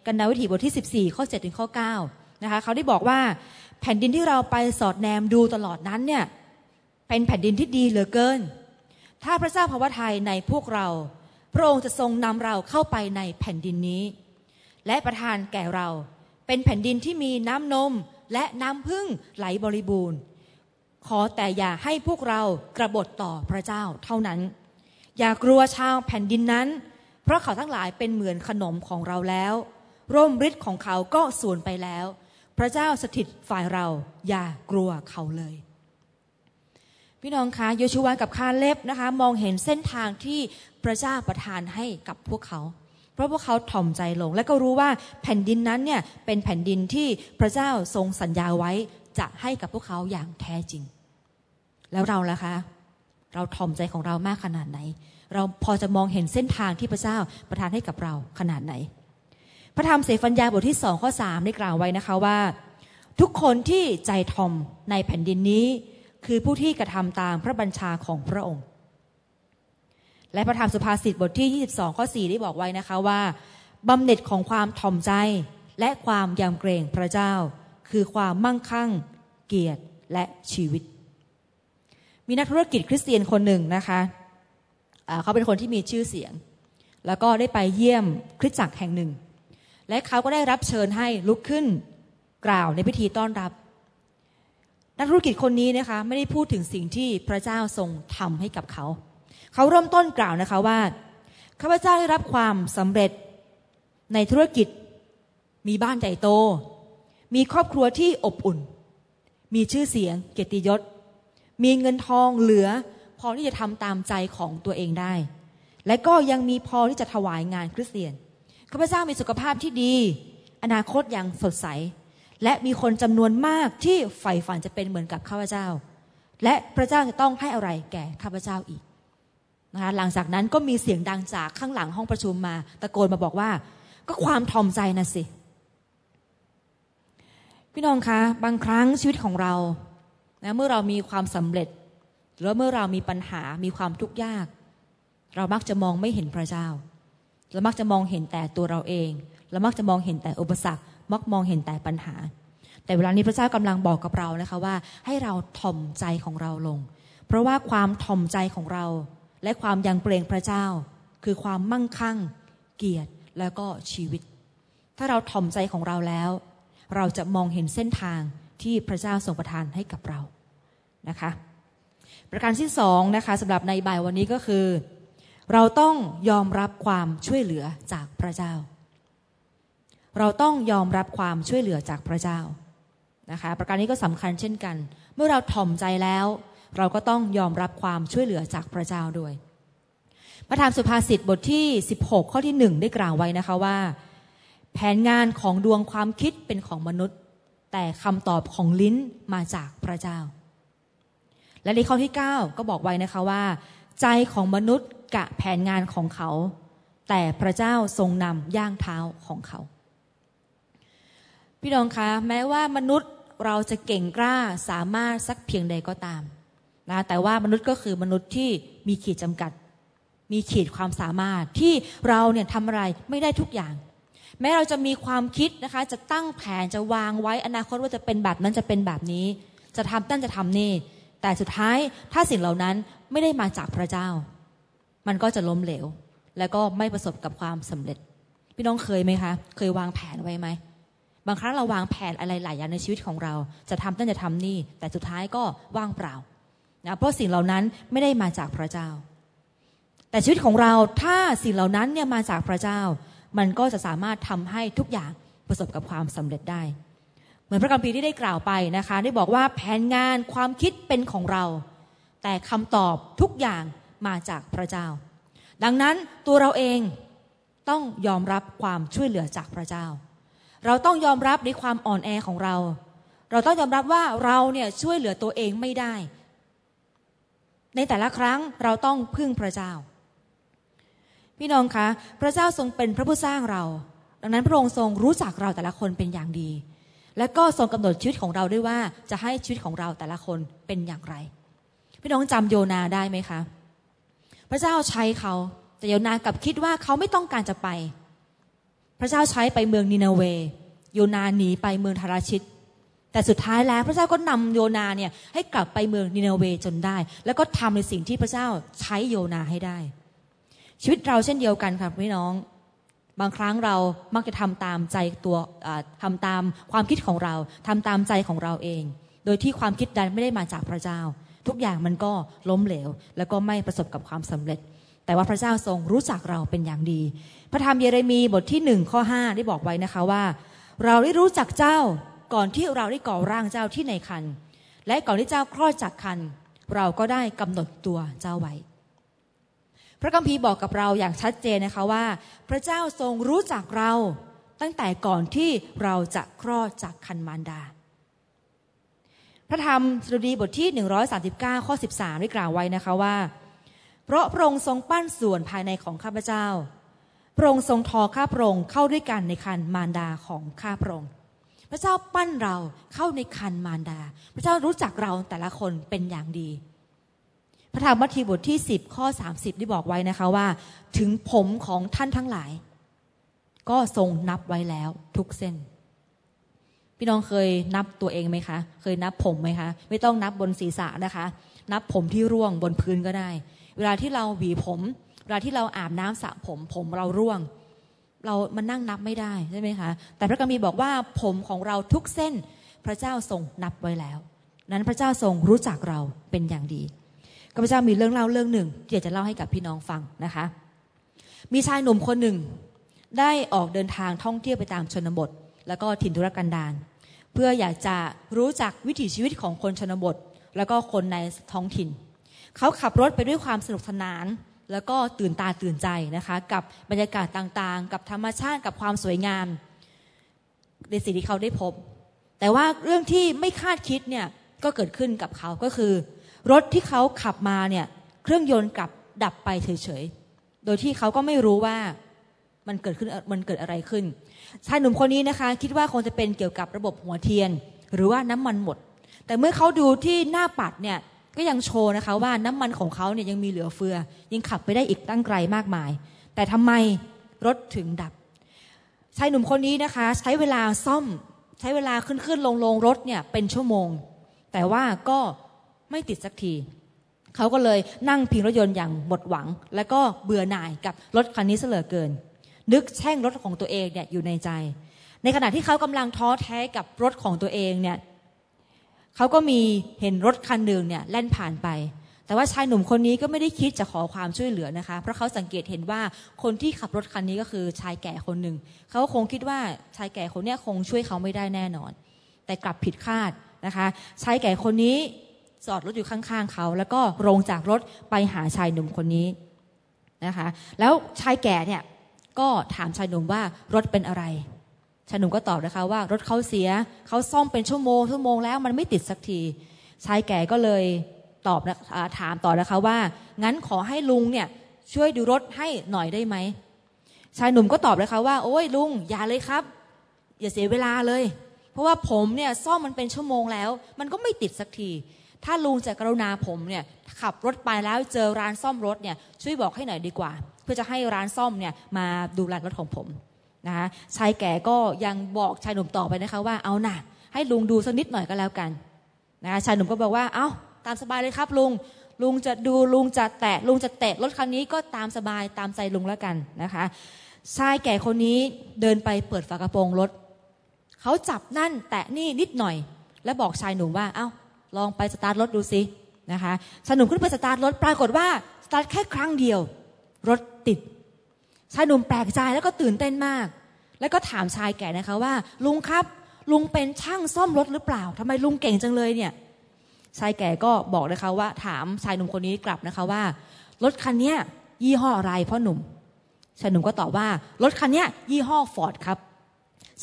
กันดาวิถีบทที่ 14 ข้อ7ถึงข้อ9นะคะเขาได้บอกว่าแผ่นดินที่เราไปสอดแนมดูตลอดนั้นเนี่ย เป็นแผ่นดินที่ดีเหลือเกิน ถ้าพระเจ้าพระวทัยในพวกเรา พระองค์จะทรงนำเราเข้าไปในแผ่นดินนี้ และประทานแก่เราเป็นแผ่นดินที่มีน้ำนมและน้ำพึ่งไหลบริบูรณ์ ขอแต่อย่าให้พวกเรากระบฏต่อพระเจ้าเท่านั้น อย่ากลัวชาวแผ่นดินนั้น เพราะเขาทั้งหลายเป็นเหมือนขนมของเราแล้ว ร่มฤทธิ์ของเขาก็สูญไปแล้ว พระเจ้าสถิตฝ่ายเราอย่ากลัวเขาเลย พี่น้องคะโยชูวากับคาเล็บนะคะ มองเห็นเส้นทางที่พระเจ้าประทานให้กับพวกเขา เพราะพวกเขาถ่อมใจลง และก็รู้ว่าแผ่นดินนั้นเนี่ยเป็นแผ่นดินที่พระเจ้าทรงสัญญาไว้จะให้กับพวกเขาอย่างแท้จริง แล้วเราล่ะคะ เราถ่อมใจของเรามากขนาดไหน เราพอจะมองเห็นเส้นทางที่พระเจ้าประทานให้กับเราขนาดไหน พระธรรมเสฟัญญาบทที่สองข้อสามได้กล่าวไว้นะคะว่า ทุกคนที่ใจทอมในแผ่นดินนี้ คือผู้ที่กระทำตามพระบัญชาของพระองค์ และพระธรรมสุภาษิตบทที่ 22 ข้อ 4 ได้บอกไว้นะคะว่าบำเหน็จของความถ่อมใจและความยำเกรงพระเจ้า คือความมั่งคั่ง เกียรติและชีวิต มีนักธุรกิจคริสเตียนคนหนึ่งนะคะะเขาเป็นคนที่มีชื่อเสียง แล้วก็ได้ไปเยี่ยมคริสตจักรแห่งหนึ่ง และเขาก็ได้รับเชิญให้ลุกขึ้นกล่าวในพิธีต้อนรับ นักธุรกิจคนนี้นะคะไม่ได้พูดถึงสิ่งที่พระเจ้าทรงทำให้กับเขา เขาเริ่มต้นกล่าวนะคะว่าข้าพเจ้าได้รับความสำเร็จในธุรกิจ มีบ้านใหญ่โต มีครอบครัวที่อบอุ่น มีชื่อเสียง เกียรติยศ มีเงินทองเหลือ พอที่จะทำตามใจของตัวเองได้ และก็ยังมีพอที่จะถวายงานคริสเตียนข้าพเจ้ามีสุขภาพที่ดี อนาคตอย่างสดใส และมีคนจำนวนมากที่ใฝ่ฝันจะเป็นเหมือนกับข้าพเจ้า และพระเจ้าจะต้องให้อะไรแก่ข้าพเจ้าอีกนะคะหลังจากนั้นก็มีเสียงดังจากข้างหลังห้องประชุมมา ตะโกนมาบอกว่า ก็ความทอมใจนะสิ พี่น้องคะ บางครั้งชีวิตของเรานะเมื่อเรามีความสำเร็จ หรือเมื่อเรามีปัญหามีความทุกข์ยาก เรามักจะมองไม่เห็นพระเจ้า เรามักจะมองเห็นแต่ตัวเราเอง เรามักจะมองเห็นแต่อุปสรรค มักมองเห็นแต่ปัญหา แต่เวลานี้พระเจ้ากำลังบอกกับเรานะคะว่า ให้เราถ่อมใจของเราลง เพราะว่าความถ่อมใจของเรา และความยังเกรงพระเจ้า คือความมั่งคั่ง เกียรติแล้วก็ชีวิต ถ้าเราถ่อมใจของเราแล้ว เราจะมองเห็นเส้นทางที่พระเจ้าทรงประทานให้กับเรานะคะประการที่สองนะคะสำหรับในบ่ายวันนี้ก็คือ เราต้องยอมรับความช่วยเหลือจากพระเจ้า เราต้องยอมรับความช่วยเหลือจากพระเจ้านะคะ ประการนี้ก็สำคัญเช่นกัน เมื่อเราถ่อมใจแล้ว เราก็ต้องยอมรับความช่วยเหลือจากพระเจ้าด้วยพระธรรมสุภาษิตบทที่ 16 ข้อที่หนึ่งได้กล่าวไว้นะคะว่า แผนงานของดวงความคิดเป็นของมนุษย์ แต่คำตอบของลิ้นมาจากพระเจ้า และในข้อที่ 9 ก็บอกไว้นะคะว่า ใจของมนุษย์กะแผนงานของเขา แต่พระเจ้าทรงนำย่างเท้าของเขา พี่น้องคะแม้ว่ามนุษย์เราจะเก่งกล้าสามารถสักเพียงใดก็ตามนะแต่ว่ามนุษย์ก็คือมนุษย์ที่มีขีดจำกัด มีขีดความสามารถที่เราเนี่ยทำอะไรไม่ได้ทุกอย่าง แม้เราจะมีความคิดนะคะ จะตั้งแผนจะวางไว้อนาคตว่าจะเป็นแบบนั้นจะเป็นแบบนี้ จะทำตั้นจะทำนี่ แต่สุดท้ายถ้าสิ่งเหล่านั้นไม่ได้มาจากพระเจ้า มันก็จะล้มเหลว แล้วก็ไม่ประสบกับความสำเร็จ พี่น้องเคยไหมคะ เคยวางแผนไว้ไหม บางครั้งเราวางแผนอะไรหลายอย่างในชีวิตของเรา จะทำตั้นจะทำนี่ แต่สุดท้ายก็ว่างเปล่านะเพราะสิ่งเหล่านั้นไม่ได้มาจากพระเจ้า แต่ชีวิตของเราถ้าสิ่งเหล่านั้นเนี่ยมาจากพระเจ้า มันก็จะสามารถทำให้ทุกอย่างประสบกับความสำเร็จได้ เหมือนพระคัมภีร์ที่ได้กล่าวไปนะคะ ได้บอกว่าแผนงานความคิดเป็นของเรา แต่คำตอบทุกอย่างมาจากพระเจ้า ดังนั้นตัวเราเองต้องยอมรับความช่วยเหลือจากพระเจ้า เราต้องยอมรับในความอ่อนแอของเรา เราต้องยอมรับว่าเราเนี่ยช่วยเหลือตัวเองไม่ได้ ในแต่ละครั้งเราต้องพึ่งพระเจ้า พี่น้องคะ พระเจ้าทรงเป็นพระผู้สร้างเรา ดังนั้นพระองค์ทรงรู้จักเราแต่ละคนเป็นอย่างดี และก็ทรงกำหนดชีวิตของเราด้วยว่าจะให้ชีวิตของเราแต่ละคนเป็นอย่างไร พี่น้องจำโยนาได้ไหมคะ พระเจ้าใช้เขาแต่โยนากับคิดว่าเขาไม่ต้องการจะไป พระเจ้าใช้ไปเมืองนินาเว โยนาหนีไปเมืองทาราชิต แต่สุดท้ายแล้วพระเจ้าก็นำโยนาเนี่ยให้กลับไปเมืองนินาเวจนได้ แล้วก็ทำในสิ่งที่พระเจ้าใช้โยนาให้ได้ ชีวิตเราเช่นเดียวกันค่ะพี่น้อง บางครั้งเรามักจะทำตามใจตัวทำตามความคิดของเราทำตามใจของเราเอง โดยที่ความคิดนั้นไม่ได้มาจากพระเจ้า ทุกอย่างมันก็ล้มเหลว แล้วก็ไม่ประสบกับความสำเร็จ แต่ว่าพระเจ้าทรงรู้จักเราเป็นอย่างดี พระธรรมเยเรมีบทที่หนึ่งข้อห้าได้บอกไว้นะคะว่า เราได้รู้จักเจ้าก่อนที่เราได้ก่อร่างเจ้าที่ในคัน และก่อนที่เจ้าคลอดจากคัน เราก็ได้กำหนดตัวเจ้าไว้ พระคัมภีร์บอกกับเราอย่างชัดเจนนะคะว่า พระเจ้าทรงรู้จักเราตั้งแต่ก่อนที่เราจะคลอดจากคันมารดา พระธรรมสดุดีบทที่ 139 ข้อ 13 ได้กล่าวไว้นะคะว่า เพราะพระองค์ทรงปั้นส่วนภายในของข้าพเจ้า พระองค์ทรงทอข้าพระองค์เข้าด้วยกันในคันมารดาของข้าพระองค์ พระเจ้าปั้นเราเข้าในคันมารดา พระเจ้ารู้จักเราแต่ละคนเป็นอย่างดี พระธรรมมัทธิวบทที่ 10 ข้อ 30ได้บอกไว้นะคะว่า ถึงผมของท่านทั้งหลาย ก็ทรงนับไว้แล้วทุกเส้นพี่น้องเคยนับตัวเองไหมคะ เคยนับผมไหมคะ ไม่ต้องนับบนศีรษะนะคะ นับผมที่ร่วงบนพื้นก็ได้ เวลาที่เราหวีผม เวลาที่เราอาบน้ำสระผมผมเราร่วง เรามันนั่งนับไม่ได้ใช่ไหมคะแต่พระกัมีบอกว่าผมของเราทุกเส้นพระเจ้าทรงนับไว้แล้ว นั้นพระเจ้าทรงรู้จักเราเป็นอย่างดีข้าพเจ้ามีเรื่องเล่าเรื่องหนึ่งที่อยากจะเล่าให้กับพี่น้องฟังนะคะ มีชายหนุ่มคนหนึ่งได้ออกเดินทางท่องเที่ยวไปตามชนบท แล้วก็ถิ่นทุรกันดารเพื่ออยากจะรู้จักวิถีชีวิตของคนชนบท แล้วก็คนในท้องถิ่น เขาขับรถไปด้วยความสนุกสนาน แล้วก็ตื่นตาตื่นใจนะคะ กับบรรยากาศต่างๆ กับธรรมชาติกับความสวยงามในสิ่งที่เขาได้พบ แต่ว่าเรื่องที่ไม่คาดคิดเนี่ยก็เกิดขึ้นกับเขาก็คือ รถที่เขาขับมาเนี่ยเครื่องยนต์กลับดับไปเฉยๆ โดยที่เขาก็ไม่รู้ว่ามันเกิดขึ้นมันเกิดอะไรขึ้นชายหนุ่มคนนี้นะคะ คิดว่าคงจะเป็นเกี่ยวกับระบบหัวเทียน หรือว่าน้ำมันหมด แต่เมื่อเขาดูที่หน้าปัดเนี่ย ก็ยังโชว์นะคะว่าน้ำมันของเขาเนี่ยยังมีเหลือเฟือ ยังขับไปได้อีกตั้งไกลมากมาย แต่ทำไมรถถึงดับชายหนุ่มคนนี้นะคะ ใช้เวลาซ่อมใช้เวลาขึ้นขึ้นลงลงรถเนี่ยเป็นชั่วโมง แต่ว่าก็ไม่ติดสักทีเขาก็เลยนั่งพิงรถยนต์อย่างหมดหวัง และก็เบื่อหน่ายกับรถคันนี้เสลอเกิน นึกแช่งรถของตัวเองเนี่ยอยู่ในใจ ในขณะที่เขากำลังท้อแท้กับรถของตัวเองเนี่ย เขาก็มีเห็นรถคันหนึ่งเนี่ยแล่นผ่านไป แต่ว่าชายหนุ่มคนนี้ก็ไม่ได้คิดจะขอความช่วยเหลือนะคะ เพราะเขาสังเกตเห็นว่าคนที่ขับรถคันนี้ก็คือชายแก่คนหนึ่ง เขาคงคิดว่าชายแก่คนนี้คงช่วยเขาไม่ได้แน่นอน แต่กลับผิดคาดนะคะ ชายแก่คนนี้จอดรถอยู่ข้างๆเขา แล้วก็ลงจากรถไปหาชายหนุ่มคนนี้นะคะ แล้วชายแก่เนี่ยก็ถามชายหนุ่มว่ารถเป็นอะไร ชายหนุ่มก็ตอบนะคะว่ารถเขาเสียเขาซ่อมเป็นชั่วโมงชั่วโมงแล้วมันไม่ติดสักทีชายแก่ก็เลยตอบถามต่อนะคะว่า งั้นขอให้ลุงเนี่ยช่วยดูรถให้หน่อยได้ไหมชายหนุ่มก็ตอบเลยค่ะว่า โอ้ยลุงอย่าเลยครับ อย่าเสียเวลาเลย เพราะว่าผมเนี่ยซ่อมมันเป็นชั่วโมงแล้ว มันก็ไม่ติดสักที ถ้าลุงจะกรุณาผมเนี่ยขับรถไปแล้วเจอร้านซ่อมรถเนี่ยช่วยบอกให้หน่อยดีกว่า เพื่อจะให้ร้านซ่อมเนี่ยมาดูแลรถของผม นะคะชายแก่ก็ยังบอกชายหนุ่มต่อไปนะคะว่าเอาหนะให้ลุงดูสักนิดหน่อยก็แล้วกันนะคะชายหนุ่มก็บอกว่าเอาตามสบายเลยครับลุงลุงจะดูลุงจะแตะลุงจะแตะรถคันนี้ก็ตามสบายตามใจลุงแล้วกันนะคะชายแก่คนนี้เดินไปเปิดฝากระโปรงรถเขาจับนั่นแตะนี่นิดหน่อย แล้วบอกชายหนุ่มว่าเอ้าลองไปสตาร์ทรถดูสินะคะชายหนุ่มขึ้นไปสตาร์ทรถปรากฏว่าสตาร์ทแค่ครั้งเดียว รถติด ชายหนุ่มแปลกใจแล้วก็ตื่นเต้นมาก แล้วก็ถามชายแก่นะคะว่า ลุงครับ ลุงเป็นช่างซ่อมรถหรือเปล่าทำไมลุงเก่งจังเลยเนี่ย ชายแก่ก็บอกนะคะว่า ถามชายหนุ่มคนนี้กลับนะคะว่า รถคันนี้ยี่ห้ออะไรพ่อหนุ่มชายหนุ่มก็ตอบว่ารถคันนี้ยี่ห้อฟอร์ดครับ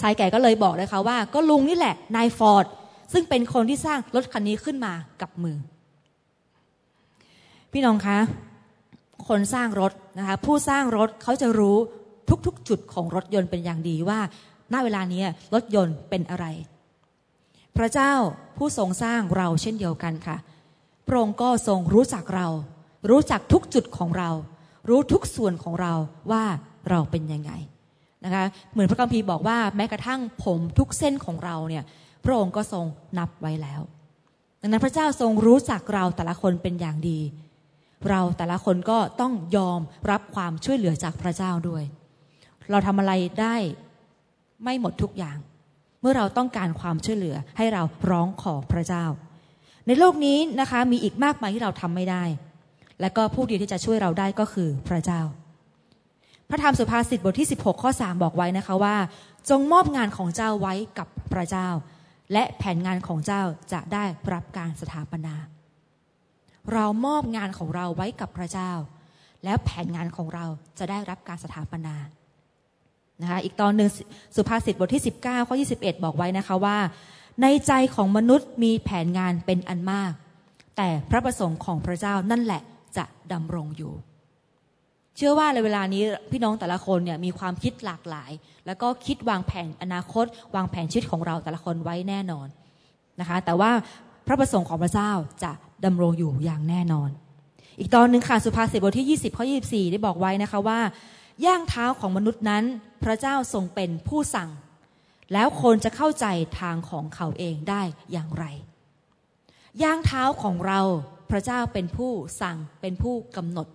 ชายแก่ก็เลยบอกเลยค่ะว่า ก็ลุงนี่แหละนายฟอร์ดซึ่งเป็นคนที่สร้างรถคันนี้ขึ้นมากับมือ พี่น้องคะ คนสร้างรถนะคะผู้สร้างรถเขาจะรู้ทุกๆ จุดของรถยนต์เป็นอย่างดีว่าณเวลานี้รถยนต์เป็นอะไร พระเจ้าผู้ทรงสร้างเราเช่นเดียวกันค่ะพระองค์ก็ทรงรู้จักเรา รู้จักทุกจุดของเรา รู้ทุกส่วนของเราว่าเราเป็นยังไงนะคะเหมือนพระคัมภีร์บอกว่าแม้กระทั่งผมทุกเส้นของเราเนี่ยพระองค์ก็ทรงนับไว้แล้ว ดังนั้นพระเจ้าทรงรู้จักเราแต่ละคนเป็นอย่างดี เราแต่ละคนก็ต้องยอมรับความช่วยเหลือจากพระเจ้าด้วย เราทำอะไรได้ไม่หมดทุกอย่าง เมื่อเราต้องการความช่วยเหลือให้เราร้องขอพระเจ้า ในโลกนี้นะคะมีอีกมากมายที่เราทำไม่ได้ และก็ผู้เดียวที่จะช่วยเราได้ก็คือพระเจ้า พระธรรมสุภาษิตบทที่ 16 ข้อ 3 บอกไว้นะคะว่า จงมอบงานของเจ้าไว้กับพระเจ้า และแผนงานของเจ้าจะได้รับการสถาปนา เรามอบงานของเราไว้กับพระเจ้า แล้วแผนงานของเราจะได้รับการสถาปนานะคะอีกตอนหนึ่งสุภาษิตบทที่ 19ข้อ21 บอกไว้นะคะว่า ในใจของมนุษย์มีแผนงานเป็นอันมาก แต่พระประสงค์ของพระเจ้านั่นแหละจะดำรงอยู่ เชื่อว่าในเวลานี้พี่น้องแต่ละคนเนี่ยมีความคิดหลากหลาย แล้วก็คิดวางแผนอนาคต วางแผนชีวิตของเราแต่ละคนไว้แน่นอนนะคะแต่ว่าพระประสงค์ของพระเจ้าจะ ดำรงอยู่อย่างแน่นอน อีกตอนหนึ่งค่ะสุภาษิตบทที่ 20ข้อ24 ได้บอกไว้นะคะว่า ย่างเท้าของมนุษย์นั้น พระเจ้าทรงเป็นผู้สั่ง แล้วคนจะเข้าใจทางของเขาเองได้อย่างไร ย่างเท้าของเราพระเจ้าเป็นผู้สั่งเป็นผู้กำหนด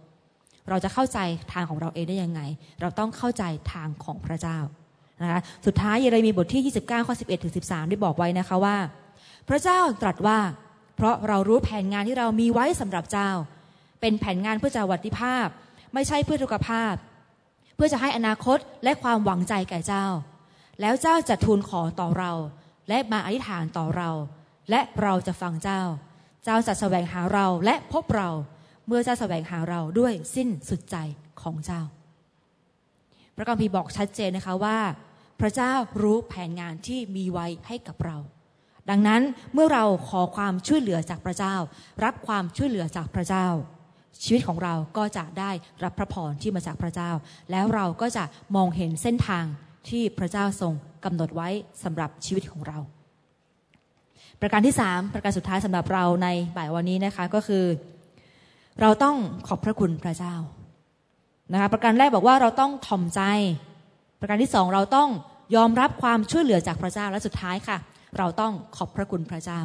เราจะเข้าใจทางของเราเองได้ยังไง เราต้องเข้าใจทางของพระเจ้านะคะสุดท้ายเยเรมีบทที่ 29ข้อ11ถึง13 ได้บอกไว้นะคะว่า พระเจ้าตรัสว่า เพราะเรารู้แผนงานที่เรามีไว้สำหรับเจ้า เป็นแผนงานเพื่อจะวัติภาพ ไม่ใช่เพื่อทุกภาพ เพื่อจะให้อนาคตและความหวังใจแก่เจ้า แล้วเจ้าจะทูลขอต่อเรา และมาอธิษฐานต่อเรา และเราจะฟังเจ้า เจ้าจะแสวงหาเราและพบเรา เมื่อเจ้าแสวงหาเราด้วยสิ้นสุดใจของเจ้า พระคัมภีร์บอกชัดเจนนะคะว่า พระเจ้ารู้แผนงานที่มีไว้ให้กับเรา ดังนั้นเมื่อเราขอความช่วยเหลือจากพระเจ้า รับความช่วยเหลือจากพระเจ้า ชีวิตของเราก็จะได้รับพระพรที่มาจากพระเจ้า แล้วเราก็จะมองเห็นเส้นทางที่พระเจ้าทรงกำหนดไว้สำหรับชีวิตของเรา ประการที่สามประการสุดท้ายสำหรับเราในบ่ายวันนี้นะคะก็คือ เราต้องขอบพระคุณพระเจ้านะคะประการแรกบอกว่าเราต้องถ่อมใจ ประการที่สองเราต้องยอมรับความช่วยเหลือจากพระเจ้าและสุดท้ายค่ะ เราต้องขอบพระคุณพระเจ้า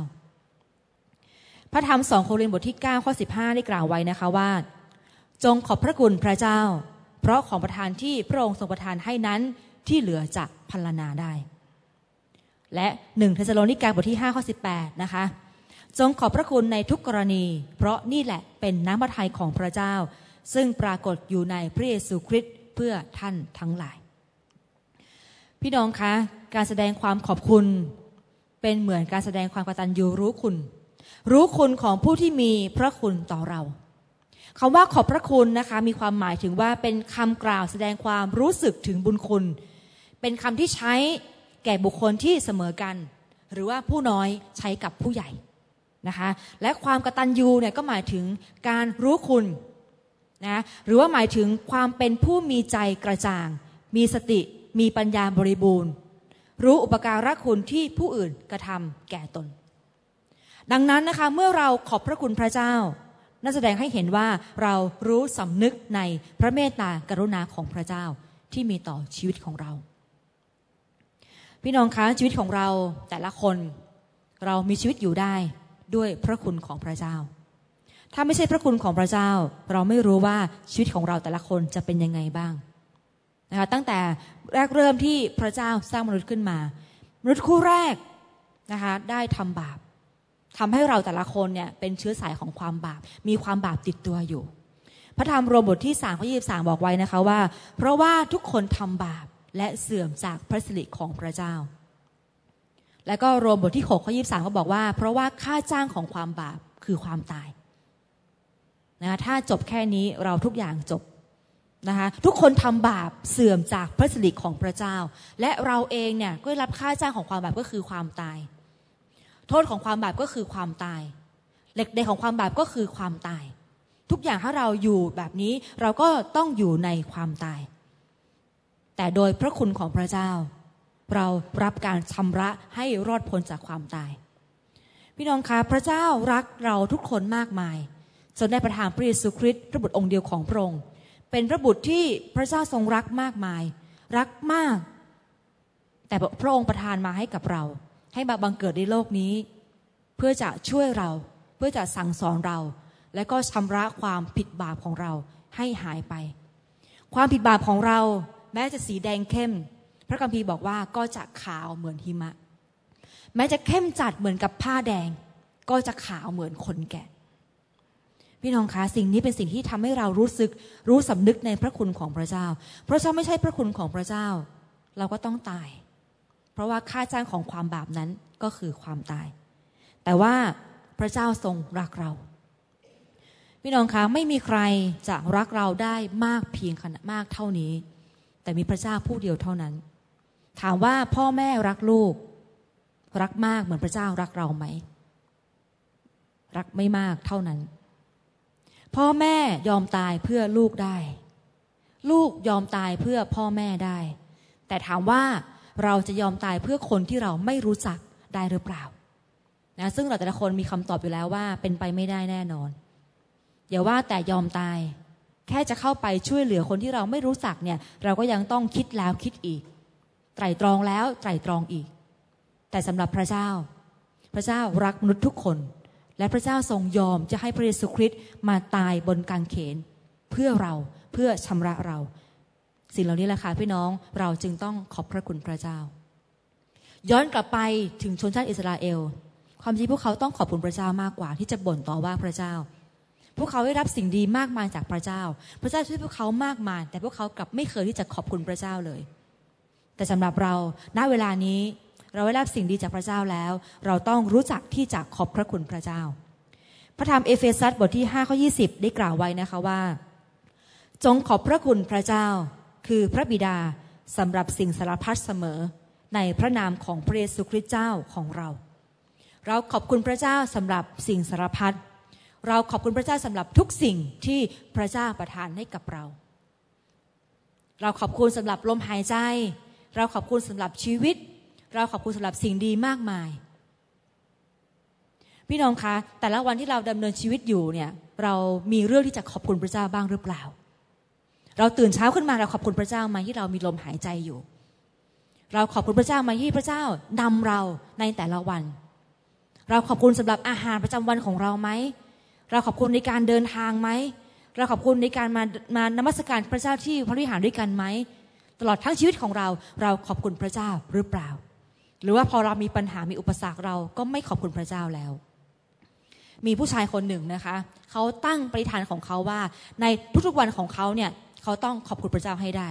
พระธรรมสองโครินธ์บทที่ 9 ข้อ 15 ได้กล่าวไว้นะคะว่า จงขอบพระคุณพระเจ้า เพราะของประทานที่พระองค์ทรงประทานให้นั้นที่เหลือจะพัลนาได้ และหนึ่งเทสโลนิกาบทที่ 5 ข้อ 18 นะคะ จงขอบพระคุณในทุกกรณี เพราะนี่แหละเป็นน้ำพระทัยของพระเจ้า ซึ่งปรากฏอยู่ในพระเยซูคริสต์เพื่อท่านทั้งหลาย พี่น้องคะ การแสดงความขอบคุณ เป็นเหมือนการแสดงความกตัญญูรู้คุณ รู้คุณของผู้ที่มีพระคุณต่อเราคำว่าขอบพระคุณนะคะมีความหมายถึงว่าเป็นคำกล่าวแสดงความรู้สึกถึงบุญคุณ เป็นคำที่ใช้แก่บุคคลที่เสมอกัน หรือว่าผู้น้อยใช้กับผู้ใหญ่นะคะและความกตัญญูเนี่ยก็หมายถึงการรู้คุณนะหรือว่าหมายถึงความเป็นผู้มีใจกระจ่าง มีสติมีปัญญาบริบูรณ์ รู้อุปการะคุณที่ผู้อื่นกระทำแก่ตน ดังนั้นนะคะเมื่อเราขอบพระคุณพระเจ้านั่นแสดงให้เห็นว่าเรารู้สำนึกในพระเมตตากรุณาของพระเจ้าที่มีต่อชีวิตของเรา พี่น้องคะชีวิตของเราแต่ละคนเรามีชีวิตอยู่ได้ด้วยพระคุณของพระเจ้า ถ้าไม่ใช่พระคุณของพระเจ้า เราไม่รู้ว่าชีวิตของเราแต่ละคนจะเป็นยังไงบ้าง นะคะตั้งแต่แรกเริ่มที่พระเจ้าสร้างมนุษย์ขึ้นมา มนุษย์คู่แรกนะคะได้ทำบาปทำให้เราแต่ละคนเนี่ยเป็นเชื้อสายของความบาป มีความบาปติดตัวอยู่ พระธรรมโรมบทที่สามข้อยี่สามบอกไว้นะคะว่า เพราะว่าทุกคนทำบาปและเสื่อมจากพระสิริของพระเจ้า และก็โรมบทที่หกข้อยี่สามก็บอกว่า เพราะว่าค่าจ้างของความบาปคือความตายนะถ้าจบแค่นี้เราทุกอย่างจบ นะคะทุกคนทำบาปเสื่อมจากพระสิริของพระเจ้า และเราเองเนี่ยก็รับค่าจ้างของความบาปก็คือความตาย โทษของความบาปก็คือความตาย เหล็กเดของความบาปก็คือความตาย ทุกอย่างถ้าเราอยู่แบบนี้เราก็ต้องอยู่ในความตาย แต่โดยพระคุณของพระเจ้า เรารับการชำระให้รอดพ้นจากความตาย พี่น้องคะพระเจ้ารักเราทุกคนมากมายจนได้ประทานพระเยซูคริสต์พระบุตรองค์เดียวของพระองค์ เป็นพระบุตรที่พระเจ้าทรงรักมากมาย รักมาก แต่พระองค์ประทานมาให้กับเรา ให้มาบังเกิดในโลกนี้ เพื่อจะช่วยเราเพื่อจะสั่งสอนเรา และก็ชำระความผิดบาปของเราให้หายไป ความผิดบาปของเราแม้จะสีแดงเข้ม พระคัมภีร์บอกว่าก็จะขาวเหมือนหิมะ แม้จะเข้มจัดเหมือนกับผ้าแดง ก็จะขาวเหมือนคนแก่ พี่น้องคะสิ่งนี้เป็นสิ่งที่ทำให้เรารู้สึกรู้สำนึกในพระคุณของพระเจ้า เพราะถ้าไม่ใช่พระคุณของพระเจ้า เราก็ต้องตาย เพราะว่าค่าจ้างของความบาปนั้นก็คือความตาย แต่ว่าพระเจ้าทรงรักเรา พี่น้องคะไม่มีใครจะรักเราได้มากเพียงขนาดมากเท่านี้ แต่มีพระเจ้าผู้เดียวเท่านั้น ถามว่าพ่อแม่รักลูก รักมากเหมือนพระเจ้ารักเราไหมรักไม่มากเท่านั้น พ่อแม่ยอมตายเพื่อลูกได้ ลูกยอมตายเพื่อพ่อแม่ได้ แต่ถามว่าเราจะยอมตายเพื่อคนที่เราไม่รู้จักได้หรือเปล่านะซึ่งเราแต่ละคนมีคำตอบอยู่แล้วว่าเป็นไปไม่ได้แน่นอนอย่าว่าแต่ยอมตาย แค่จะเข้าไปช่วยเหลือคนที่เราไม่รู้จักเนี่ย เราก็ยังต้องคิดแล้วคิดอีก ไตรตรองแล้วไตรตรองอีก แต่สำหรับพระเจ้า พระเจ้ารักมนุษย์ทุกคน และพระเจ้าทรงยอมจะให้พระเยซูคริสต์มาตายบนกางเขน เพื่อเราเพื่อชำระเรา สิ่งเหล่านี้แหละค่ะพี่น้องเราจึงต้องขอบพระคุณพระเจ้า ย้อนกลับไปถึงชนชาติอิสราเอล ความจริงพวกเขาต้องขอบคุณพระเจ้ามากกว่า ที่จะบ่นต่อว่าพระเจ้า พวกเขาได้รับสิ่งดีมากมายจากพระเจ้า พระเจ้าช่วยพวกเขามากมาย แต่พวกเขากลับไม่เคยที่จะขอบคุณพระเจ้าเลย แต่สำหรับเราณเวลานี้ เราได้รับสิ่งดีจากพระเจ้าแล้ว เราต้องรู้จักที่จะขอบพระคุณพระเจ้า พระธรรมเอเฟซัสบทที่5ข้อ20 ได้กล่าวไว้นะคะว่า จงขอบพระคุณพระเจ้า คือพระบิดาสำหรับสิ่งสารพัดเสมอ ในพระนามของพระเยซูคริสต์เจ้าของเรา เราขอบคุณพระเจ้าสำหรับสิ่งสารพัดเราขอบคุณพระเจ้าสำหรับทุกสิ่งที่พระเจ้าประทานให้กับเรา เราขอบคุณสำหรับลมหายใจ เราขอบคุณสำหรับชีวิต เราขอบคุณสำหรับสิ่งดีมากมาย พี่น้องคะแต่ละวันที่เราดำเนินชีวิตอยู่เนี่ย เรามีเรื่องที่จะขอบคุณพระเจ้าบ้างหรือเปล่า เราตื่นเช้าขึ้นมาเราขอบคุณพระเจ้าไหมที่เรามีลมหายใจอยู่ เราขอบคุณพระเจ้าไหมที่พระเจ้านำเราในแต่ละวัน เราขอบคุณสำหรับอาหารประจำวันของเราไหมเราขอบคุณในการเดินทางไหมเราขอบคุณในการมามานมัสการพระเจ้าที่พระวิหารด้วยกันไหม ตลอดทั้งชีวิตของเรา เราขอบคุณพระเจ้าหรือเปล่า หรือว่าพอเรามีปัญหามีอุปสรรคเราก็ไม่ขอบคุณพระเจ้าแล้ว มีผู้ชายคนหนึ่งนะคะ เขาตั้งปริธานของเขาว่า ในทุกๆวันของเขาเนี่ยเขาต้องขอบคุณพระเจ้าให้ได้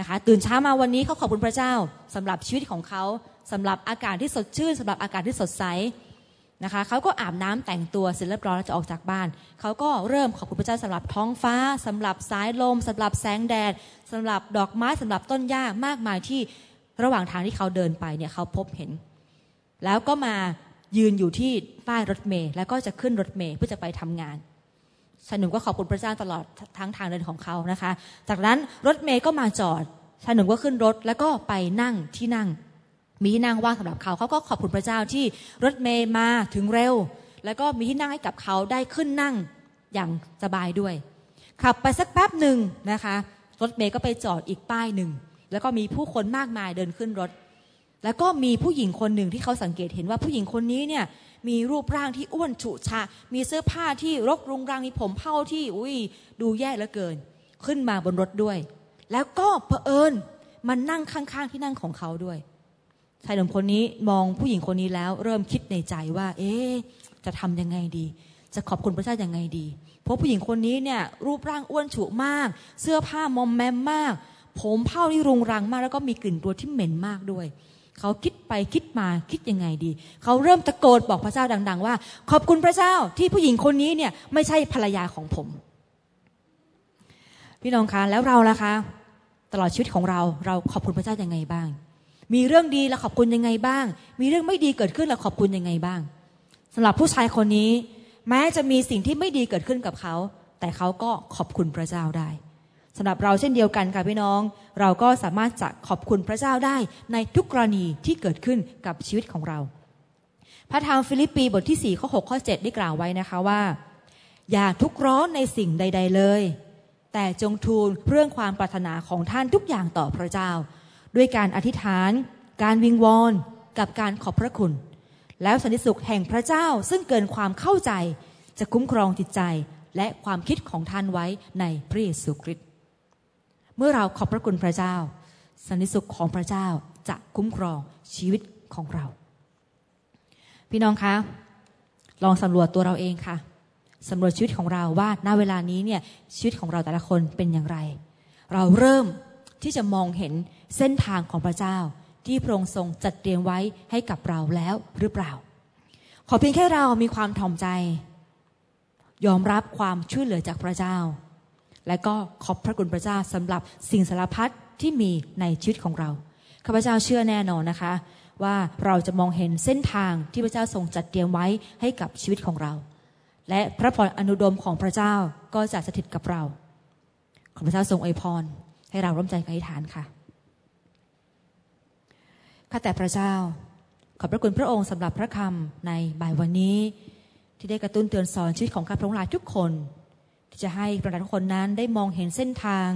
นะคะตื่นเช้ามาวันนี้เขาขอบคุณพระเจ้าสำหรับชีวิตของเขาสำหรับอากาศที่สดชื่นสำหรับอากาศที่สดใสนะคะเขาก็อาบน้ำแต่งตัวเสร็จเรียบร้อยแล้วจะออกจากบ้าน เขาก็เริ่มขอบคุณพระเจ้าสำหรับท้องฟ้าสำหรับสายลมสำหรับแสงแดดสำหรับดอกไม้สำหรับต้นหญ้ามากมายที่ ระหว่างทางที่เขาเดินไปเนี่ยเขาพบเห็น แล้วก็มายืนอยู่ที่ป้ายรถเมล์แล้วก็จะขึ้นรถเมล์เพื่อจะไปทำงานชายหนุ่มก็ขอบคุณพระเจ้าตลอดทั้งทางเดินของเขานะคะ จากนั้นรถเมล์ก็มาจอดชายหนุ่มก็ขึ้นรถแล้วก็ไปนั่งที่นั่ง มีที่นั่งว่างสำหรับเขาเขาก็ขอบคุณพระเจ้าที่รถเมย์มาถึงเร็ว แล้วก็มีที่นั่งให้กับเขาได้ขึ้นนั่งอย่างสบายด้วย ขับไปสักแป๊บหนึ่งนะคะ รถเมย์ก็ไปจอดอีกป้ายหนึ่ง แล้วก็มีผู้คนมากมายเดินขึ้นรถ แล้วก็มีผู้หญิงคนหนึ่งที่เขาสังเกตเห็นว่าผู้หญิงคนนี้เนี่ยมีรูปร่างที่อ้วนฉุชะมีเสื้อผ้าที่รกรุงรัง มีผมเผ้าที่อุ้ยดูแย่เหลือเกิน ขึ้นมาบนรถด้วย แล้วก็เผอิญมันนั่งข้างๆที่นั่งของเขาด้วยชายหนุ่มคนนี้มองผู้หญิงคนนี้แล้ว เริ่มคิดในใจว่า เอ๊จะทำยังไงดี จะขอบคุณพระเจ้ายังไงดี เพราะผู้หญิงคนนี้เนี่ยรูปร่างอ้วนฉุมาก เสื้อผ้ามอมแมมมาก ผมเผ้าที่รุงรังมาก แล้วก็มีกลิ่นตัวที่เหม็นมากด้วย เขาคิดไปคิดมาคิดยังไงดี เขาเริ่มตะโกนบอกพระเจ้าดัง ๆ ว่า ขอบคุณพระเจ้าที่ผู้หญิงคนนี้เนี่ยไม่ใช่ภรรยาของผม พี่น้องคะแล้วเราล่ะคะ ตลอดชีวิตของเรา เราขอบคุณพระเจ้ายังไงบ้าง มีเรื่องดีเราขอบคุณยังไงบ้าง มีเรื่องไม่ดีเกิดขึ้นเราขอบคุณยังไงบ้างสำหรับผู้ชายคนนี้ แม้จะมีสิ่งที่ไม่ดีเกิดขึ้นกับเขา แต่เขาก็ขอบคุณพระเจ้าได้ สำหรับเราเช่นเดียวกันค่ะพี่น้อง เราก็สามารถจะขอบคุณพระเจ้าได้ในทุกกรณีที่เกิดขึ้นกับชีวิตของเรา พระธรรมฟิลิปปีบทที่4ข้อ6ข้อ7ได้กล่าวไว้นะคะว่า อย่าทุกร้อนในสิ่งใด ๆเลย แต่จงทูลเรื่องความปรารถนาของท่านทุกอย่างต่อพระเจ้า ด้วยการอธิษฐาน การวิงวอนกับการขอบพระคุณ แล้วสันติสุขแห่งพระเจ้าซึ่งเกินความเข้าใจจะคุ้มครองจิตใจและความคิดของท่านไว้ในพระเยซูคริสต์ เมื่อเราขอบพระคุณพระเจ้า สันติสุขของพระเจ้าจะคุ้มครองชีวิตของเรา พี่น้องคะ ลองสำรวจตัวเราเองค่ะสำรวจชีวิตของเราว่าณเวลานี้เนี่ยชีวิตของเราแต่ละคนเป็นอย่างไร เราเริ่มที่จะมองเห็นเส้นทางของพระเจ้า ที่พระองค์ทรงจัดเตรียมไว้ให้กับเราแล้วหรือเปล่า ขอเพียงแค่เรามีความถ่อมใจ ยอมรับความช่วยเหลือจากพระเจ้า และก็ขอบพระคุณพระเจ้าสำหรับสิ่งสารพัดที่มีในชีวิตของเราข้าพเจ้าเชื่อแน่นอนนะคะ ว่าเราจะมองเห็นเส้นทางที่พระเจ้าทรงจัดเตรียมไว้ให้กับชีวิตของเรา และพระพรอนุดมของพระเจ้าก็จะสถิตกับเรา ขอพระเจ้าทรงอวยพร ให้เราร่วมใจกันอธิษฐานค่ะข้าแต่พระเจ้า ขอบพระคุณพระองค์สำหรับพระคำในบ่ายวันนี้ ที่ได้กระตุ้นเตือนสอนชีวิตของข้าพระองค์หลายทุกคน ที่จะให้ประชาชนทุกคนนั้นได้มองเห็นเส้นทาง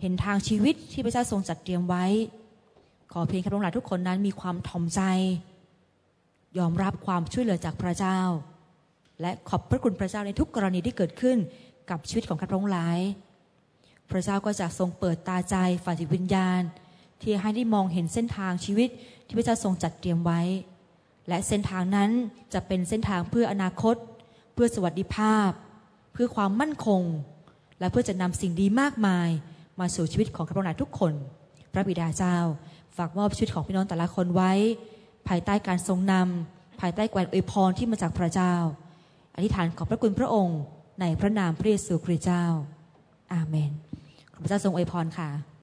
เห็นทางชีวิตที่พระเจ้าทรงจัดเตรียมไว้ ขอเพียงข้าพระองค์หลายทุกคนนั้นมีความถ่อมใจ ยอมรับความช่วยเหลือจากพระเจ้า และขอบพระคุณพระเจ้าในทุกกรณีที่เกิดขึ้นกับชีวิตของข้าพระองค์หลาย พระเจ้าก็จะทรงเปิดตาใจฝ่ายจิตวิญญาณ ที่ให้ได้มองเห็นเส้นทางชีวิตที่พระเจ้าทรงจัดเตรียมไว้ และเส้นทางนั้นจะเป็นเส้นทางเพื่ออนาคต เพื่อสวัสดิภาพ เพื่อความมั่นคง และเพื่อจะนำสิ่งดีมากมาย มาสู่ชีวิตของข้าพเจ้าทุกคน พระบิดาเจ้า ฝากมอบชีวิตของพี่น้องแต่ละคนไว้ ภายใต้การทรงนำภายใต้การอวยพรที่มาจากพระเจ้า อธิษฐานขอบพระคุณพระองค์ ในพระนามพระเยซูคริสต์เจ้า อาเมน ขอพระเจ้าทรงอวยพรค่ะ